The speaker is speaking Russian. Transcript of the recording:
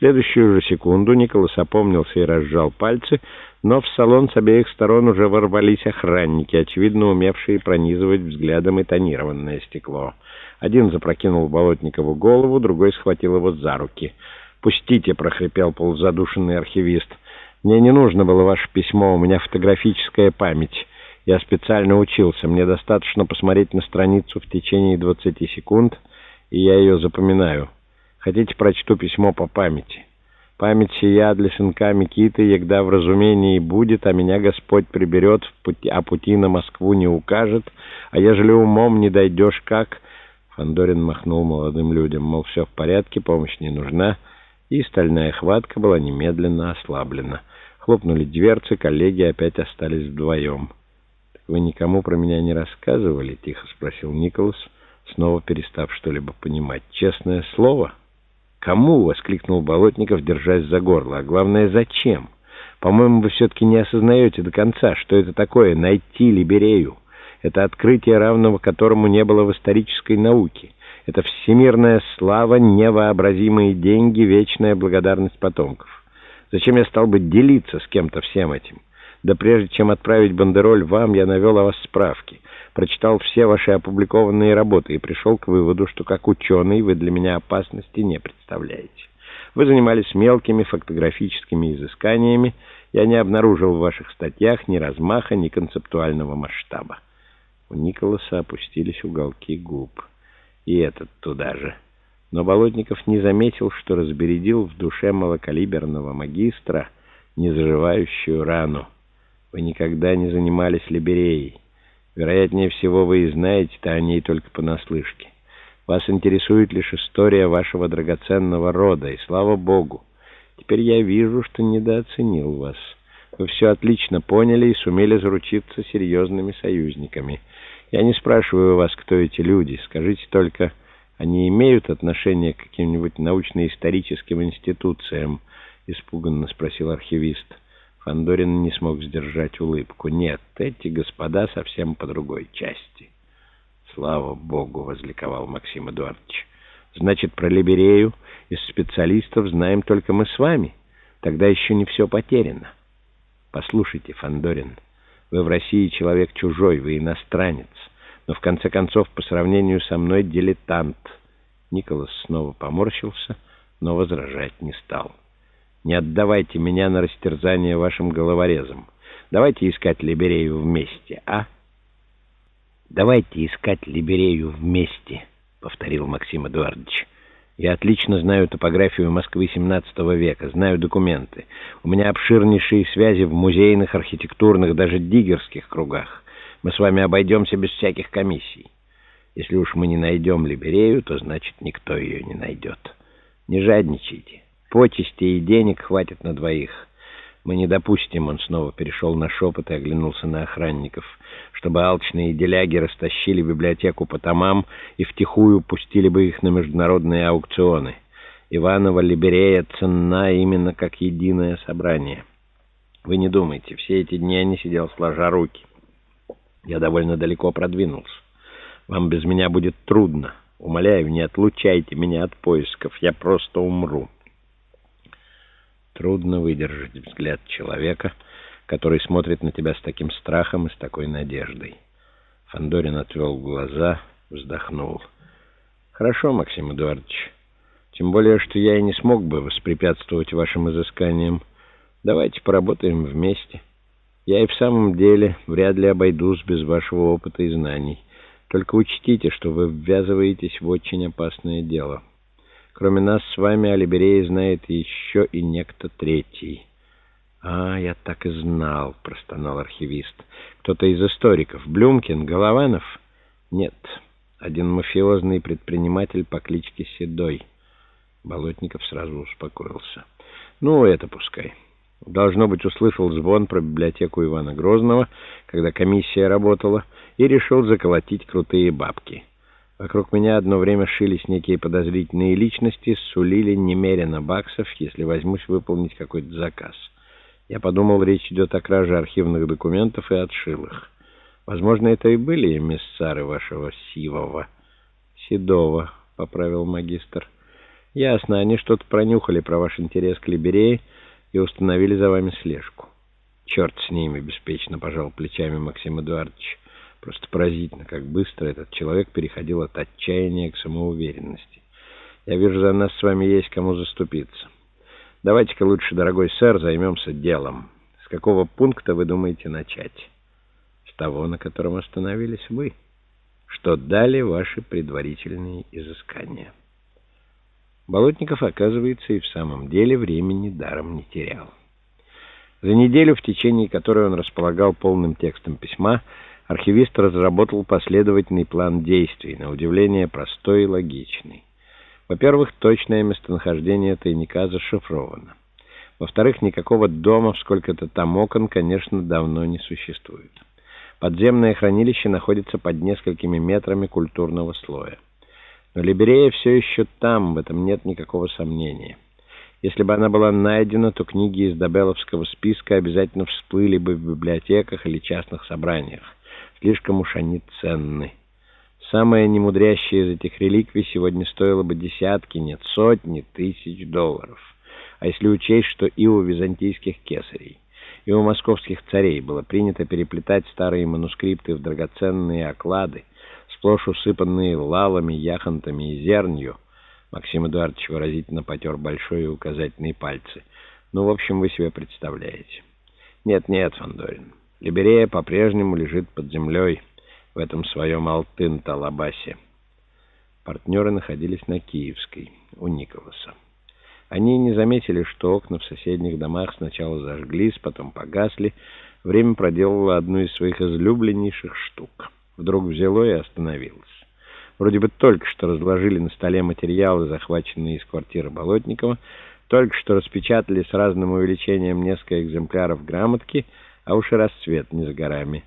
следующую же секунду Николас опомнился и разжал пальцы, но в салон с обеих сторон уже ворвались охранники, очевидно умевшие пронизывать взглядом и тонированное стекло. Один запрокинул Болотникову голову, другой схватил его за руки. «Пустите!» — прохрипел полузадушенный архивист. «Мне не нужно было ваше письмо, у меня фотографическая память. Я специально учился, мне достаточно посмотреть на страницу в течение 20 секунд, и я ее запоминаю». Хотите, прочту письмо по памяти. Память сия для сынка Микиты, егда в разумении будет, а меня Господь приберет, пути, а пути на Москву не укажет, а ежели умом не дойдешь как...» Фандорин махнул молодым людям, мол, все в порядке, помощь не нужна, и стальная хватка была немедленно ослаблена. Хлопнули дверцы, коллеги опять остались вдвоем. «Так вы никому про меня не рассказывали?» — тихо спросил Николас, снова перестав что-либо понимать. «Честное слово?» «Кому?» — воскликнул Болотников, держась за горло. «А главное, зачем? По-моему, вы все-таки не осознаете до конца, что это такое — найти Либерею. Это открытие, равного которому не было в исторической науке. Это всемирная слава, невообразимые деньги, вечная благодарность потомков. Зачем я стал бы делиться с кем-то всем этим? Да прежде чем отправить бандероль вам, я навел о вас справки» прочитал все ваши опубликованные работы и пришел к выводу, что как ученый вы для меня опасности не представляете. Вы занимались мелкими фотографическими изысканиями, я не обнаружил в ваших статьях ни размаха, ни концептуального масштаба. У Николаса опустились уголки губ. И этот туда же. Но Болотников не заметил, что разбередил в душе малокалиберного магистра незаживающую рану. Вы никогда не занимались либереей. Вероятнее всего, вы и знаете-то о ней только понаслышке. Вас интересует лишь история вашего драгоценного рода, и слава богу. Теперь я вижу, что недооценил вас. Вы все отлично поняли и сумели заручиться серьезными союзниками. Я не спрашиваю вас, кто эти люди. Скажите только, они имеют отношение к каким-нибудь научно-историческим институциям? Испуганно спросил архивист. Фандорин не смог сдержать улыбку. «Нет, эти господа совсем по другой части». «Слава Богу!» — возликовал Максим Эдуардович. «Значит, про Либерею из специалистов знаем только мы с вами. Тогда еще не все потеряно. Послушайте, Фандорин, вы в России человек чужой, вы иностранец, но в конце концов по сравнению со мной дилетант». Николас снова поморщился, но возражать не стал. Не отдавайте меня на растерзание вашим головорезам. Давайте искать Либерею вместе, а? Давайте искать Либерею вместе, повторил Максим Эдуардович. Я отлично знаю топографию Москвы XVII века, знаю документы. У меня обширнейшие связи в музейных, архитектурных, даже диггерских кругах. Мы с вами обойдемся без всяких комиссий. Если уж мы не найдем Либерею, то значит никто ее не найдет. Не жадничайте. Почести и денег хватит на двоих. Мы не допустим, он снова перешел на шепот и оглянулся на охранников, чтобы алчные деляги растащили библиотеку по томам и втихую пустили бы их на международные аукционы. Иванова Либерея ценна именно как единое собрание. Вы не думайте, все эти дни я не сидел сложа руки. Я довольно далеко продвинулся. Вам без меня будет трудно. Умоляю, не отлучайте меня от поисков, я просто умру». Трудно выдержать взгляд человека, который смотрит на тебя с таким страхом и с такой надеждой. Фандорин отвел глаза, вздохнул. «Хорошо, Максим Эдуардович. Тем более, что я и не смог бы воспрепятствовать вашим изысканиям. Давайте поработаем вместе. Я и в самом деле вряд ли обойдусь без вашего опыта и знаний. Только учтите, что вы ввязываетесь в очень опасное дело». Кроме нас с вами о Либерее знает еще и некто третий. «А, я так и знал», — простонал архивист. «Кто-то из историков. Блюмкин, Голованов?» «Нет, один мафиозный предприниматель по кличке Седой». Болотников сразу успокоился. «Ну, это пускай». Должно быть, услышал звон про библиотеку Ивана Грозного, когда комиссия работала, и решил заколотить крутые бабки. Вокруг меня одно время шились некие подозрительные личности, сулили немерено баксов, если возьмусь выполнить какой-то заказ. Я подумал, речь идет о краже архивных документов и отшил их. Возможно, это и были эмиссары вашего Сивова. Седова, — поправил магистр. Ясно, они что-то пронюхали про ваш интерес к Либерее и установили за вами слежку. Черт с ними, беспечно пожал плечами Максим Эдуардович. Просто поразительно, как быстро этот человек переходил от отчаяния к самоуверенности. Я вижу, за нас с вами есть кому заступиться. Давайте-ка лучше, дорогой сэр, займемся делом. С какого пункта вы думаете начать? С того, на котором остановились вы. Что дали ваши предварительные изыскания? Болотников, оказывается, и в самом деле времени даром не терял. За неделю, в течение которой он располагал полным текстом письма, архивист разработал последовательный план действий, на удивление простой и логичный. Во-первых, точное местонахождение тайника зашифровано. Во-вторых, никакого дома в сколько-то там окон, конечно, давно не существует. Подземное хранилище находится под несколькими метрами культурного слоя. Но Либерея все еще там, в этом нет никакого сомнения. Если бы она была найдена, то книги из Добеловского списка обязательно всплыли бы в библиотеках или частных собраниях. Слишком уж они ценны. Самая немудрящая из этих реликвий сегодня стоила бы десятки, нет, сотни тысяч долларов. А если учесть, что и у византийских кесарей, и у московских царей было принято переплетать старые манускрипты в драгоценные оклады, сплошь усыпанные лалами, яхонтами и зернью, Максим Эдуардович выразительно потер большой и указательные пальцы. Ну, в общем, вы себе представляете. Нет-нет, Фандорин, Либерея по-прежнему лежит под землей в этом своем Алтын-Талабасе. Партнеры находились на Киевской, у Николаса. Они не заметили, что окна в соседних домах сначала зажглись, потом погасли. Время проделало одну из своих излюбленнейших штук. Вдруг взяло и остановилось. Вроде бы только что разложили на столе материалы, захваченные из квартиры Болотникова, только что распечатали с разным увеличением несколько экземпляров грамотки, а уж и расцвет не за горами.